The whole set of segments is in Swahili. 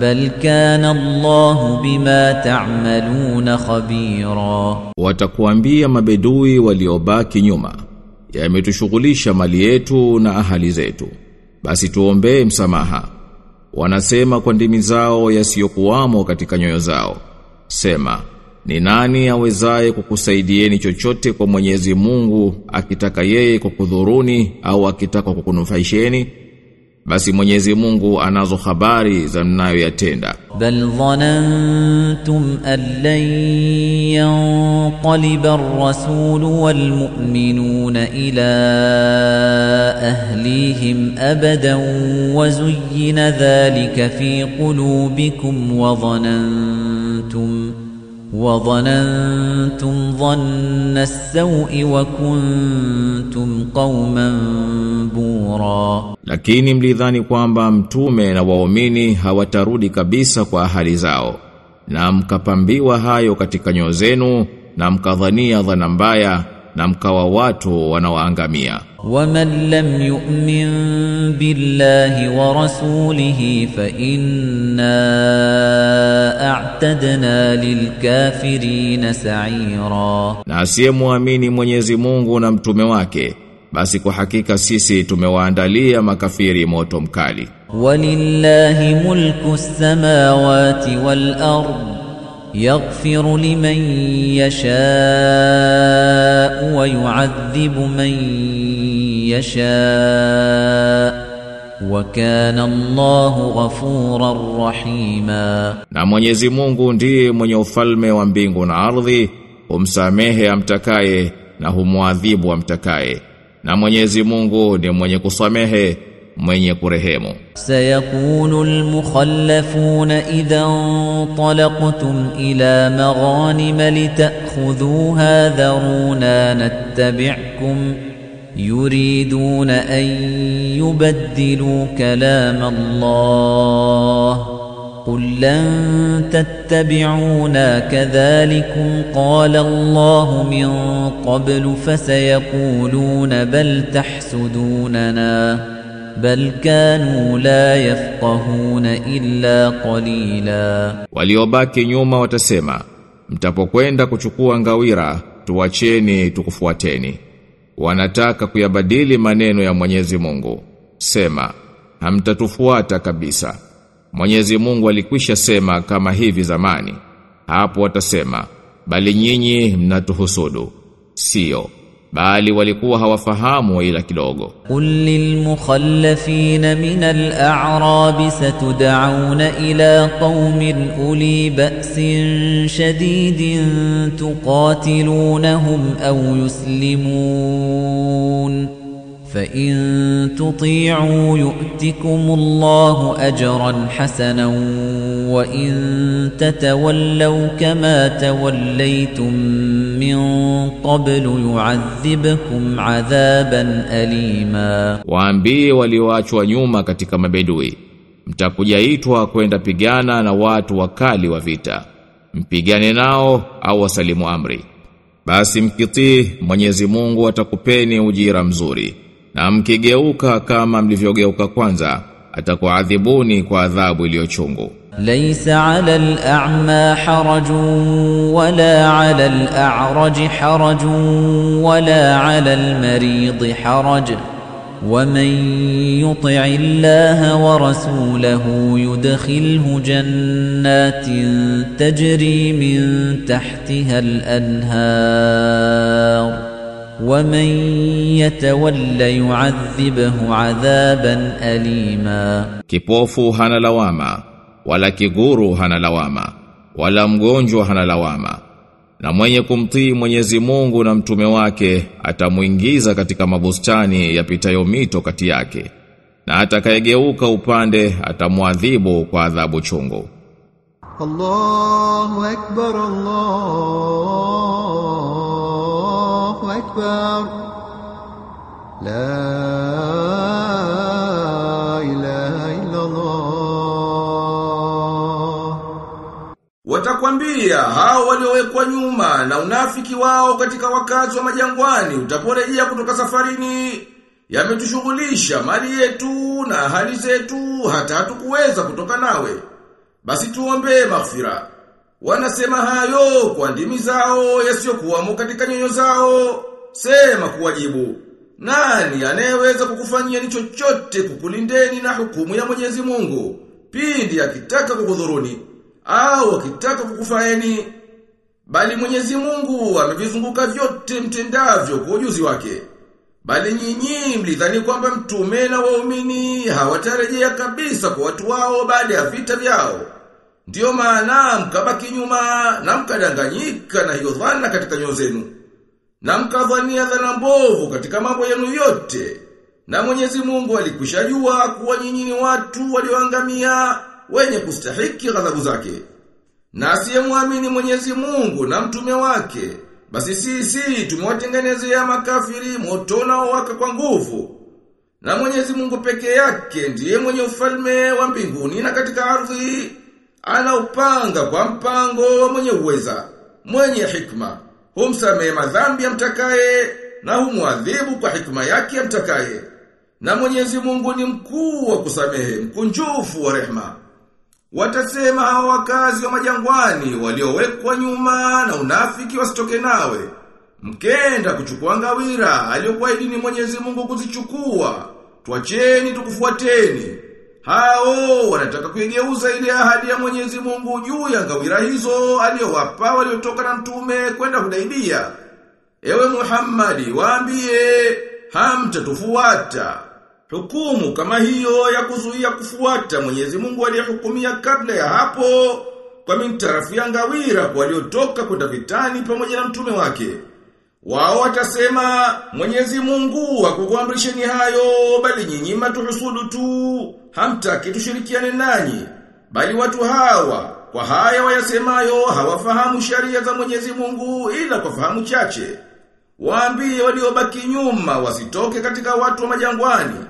bal kana Allahu bima ta'maluna khabira watakuambia mabedui waliobaki nyuma yametushughulisha mali yetu na ahali zetu. Basi tuombee msamaha. Wanasema kwa ndimi zao yasiyokuwamo katika nyoyo zao. Sema ni nani awezaye kukusaidieni chochote kwa Mwenyezi Mungu akitaka yeye kukudhuruni au akitaka kukunufaisheni? basi Mwenyezi Mungu anazo habari za mnayoyatenda بل ظننتم أن لن ينقلب الرسول والمؤمنون إلى أهليهم أبدا وزين ذلك في قلوبكم وظننتم وظننتم ظن السوء وكنتم قوما بورا lakini mlidhani kwamba mtume na waumini hawatarudi kabisa kwa ahali zao na mkapambiwa hayo katika nyoyo zenu na mkadhania dhana mbaya na mkawa watu wanaoangamia. Waman lam yu'min billahi wa rasulihi fa inna a'tadna lilkafirina sa'ira, na asiyemuamini Mwenyezi Mungu na mtume wake basi kwa hakika sisi tumewaandalia makafiri moto mkali. Walillahi mulku samawati wal ardh يغفر لمن يشاء ويعذب من يشاء وكان الله غفورا رحيما na Mwenyezi Mungu ndiye mwenye ufalme wa mbingu na ardhi humsamehe amtakaye na humwadhibu amtakaye na Mwenyezi Mungu ndiye mwenye kusamehe mwenye kurehemu سيقول المخلفون إذا انطلقتم إلى مغانم لتأخذوها ذرونا نتبعكم يريدون أن يبدلوا كلام الله. قل لن تتبعونا كذلكم قال الله من قبل فسيقولون بل تحسدوننا. bal kanu la yafqahuna illa qalila, waliobaki nyuma watasema, mtapokwenda kuchukua ngawira tuwacheni tukufuateni. Wanataka kuyabadili maneno ya Mwenyezi Mungu. Sema, hamtatufuata kabisa. Mwenyezi Mungu alikwisha sema kama hivi zamani. Hapo watasema, bali nyinyi mnatuhusudu. Sio. bali walikuwa hawafahamu ila kidogo قل للمخلفين من الأعراب ستدعون إلى قوم أولي بأس شديد تقاتلونهم أو يسلمون فإن تطيعوا يؤتكم الله أجرا حسنا وإن تتولوا كما توليتم من قبل يعذبكم عذابا أليما Waambie walioachwa nyuma katika mabedui mtakujaitwa kwenda pigana na watu wakali wa vita mpigane nao au wasalimu amri basi mkitii Mwenyezi Mungu atakupeni ujira mzuri Na mkigeuka kama mlivyogeuka kwanza atakuadhibuni kwa adhabu iliyochungu ليس على الأعمى حرج ولا على الأعرج حرج ولا على المريض حرج ومن يطع الله ورسوله يدخله جنات تجري من تحتها الأنهار ومن يتول يعذبه عذابا أليما Kipofu hana lawama, wala kiguru hana lawama, wala mgonjwa hana lawama. Na mwenye kumtii Mwenyezi Mungu na mtume wake atamuingiza katika mabustani yapitayo mito kati yake. Na atakayegeuka upande atamuadhibu kwa adhabu chungu. الله أكبر الله أكبر لا إله إلا الله Watakwambia hao waliowekwa nyuma na unafiki wao katika wakazi wa majangwani utaporejea kutoka safarini yametushughulisha mali yetu na hali zetu hata hatukuweza kutoka nawe. Basi tuombe maghfira. Wanasema hayo kwa ndimi zao yasiyokuwamo katika nyoyo zao. Sema kuwajibu. Nani anayeweza kukufanyia ni chochote kukulindeni na hukumu ya Mwenyezi Mungu? Pindi akitaka kukudhuruni au akitaka kukufaeni. Bali Mwenyezi Mungu amevizunguka vyote mtendavyo kwa ujuzi wake. Bali nyinyi mlidhani kwamba mtume na waumini hawatarejea kabisa kwa watu wao baada ya vita vyao. Ndiyo maana mkabaki nyuma na mkadanganyika na hiyo dhana katika nyoyo zenu. Na mkadhania dhana mbovu katika mambo yenu yote. Na Mwenyezi Mungu alikushajua kuwa nyinyi ni watu walioangamia wenye kustahiki ghadhabu zake. Na asiyemwamini Mwenyezi Mungu na mtume wake, basi sisi tumewatengenezea makafiri moto na waka kwa nguvu. Na Mwenyezi Mungu peke yake ndiye mwenye ufalme wa mbinguni na katika ardhi. ana upanga kwa mpango wa mwenye uweza, mwenye hikma. Humsamehe madhambi ya mtakaye na humwadhibu kwa hikma yake ya mtakaye Na Mwenyezi Mungu ni mkuu wa kusamehe, mkunjufu wa rehma. Watasema hawa wakazi wa majangwani waliowekwa nyuma na unafiki wasitoke nawe. Mkenda kuchukua ngawira aliyokuahidi ni Mwenyezi Mungu kuzichukua. Twacheni tukufuateni. Hao wanataka kuigeuza ile ahadi ya Mwenyezi Mungu juu ya ngawira hizo aliyowapa waliotoka na mtume kwenda Hudaibia. Ewe Muhammadi, waambie hamtatufuata. Hukumu kama hiyo ya kuzuia kufuata Mwenyezi Mungu aliyehukumia kabla ya hapo kwa mintarafu ya ngawira kwa waliotoka kwenda vitani pamoja na mtume wake. Wao watasema Mwenyezi Mungu hakukuamrisheni hayo bali nyinyi matuhusudu tu hamtaki tushirikiane nanyi bali watu hawa kwa haya wayasemayo hawafahamu sharia za Mwenyezi Mungu ila kwa fahamu chache. Waambie waliobaki nyuma wasitoke katika watu wa majangwani.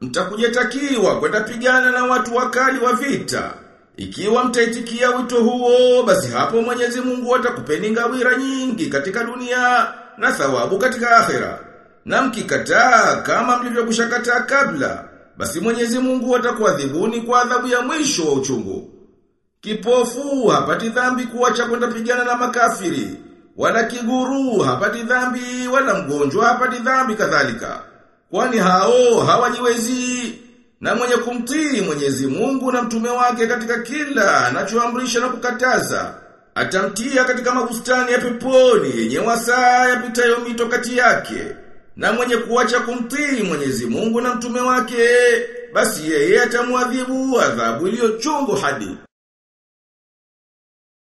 Mtakujetakiwa kwenda pigana na watu wakali wa vita. Ikiwa mtaitikia wito huo, basi hapo Mwenyezi Mungu atakupeni ngawira nyingi katika dunia na thawabu katika akhera. Na mkikataa kama mlivyokushakataa kabla, basi Mwenyezi Mungu atakuadhibuni kwa adhabu ya mwisho wa uchungu. Kipofu hapati dhambi kuacha kwenda pigana na makafiri, wala kiguru hapati dhambi, wala mgonjwa hapati dhambi kadhalika. Kwani hao hawajiwezi na mwenye kumtii Mwenyezi Mungu na mtume wake katika kila anachoamrisha na kukataza atamtia katika mabustani ya peponi yenye wasaa yapitayo mito kati yake na mwenye kuacha kumtii Mwenyezi Mungu na mtume wake basi yeye atamwadhibu adhabu iliyochungu hadi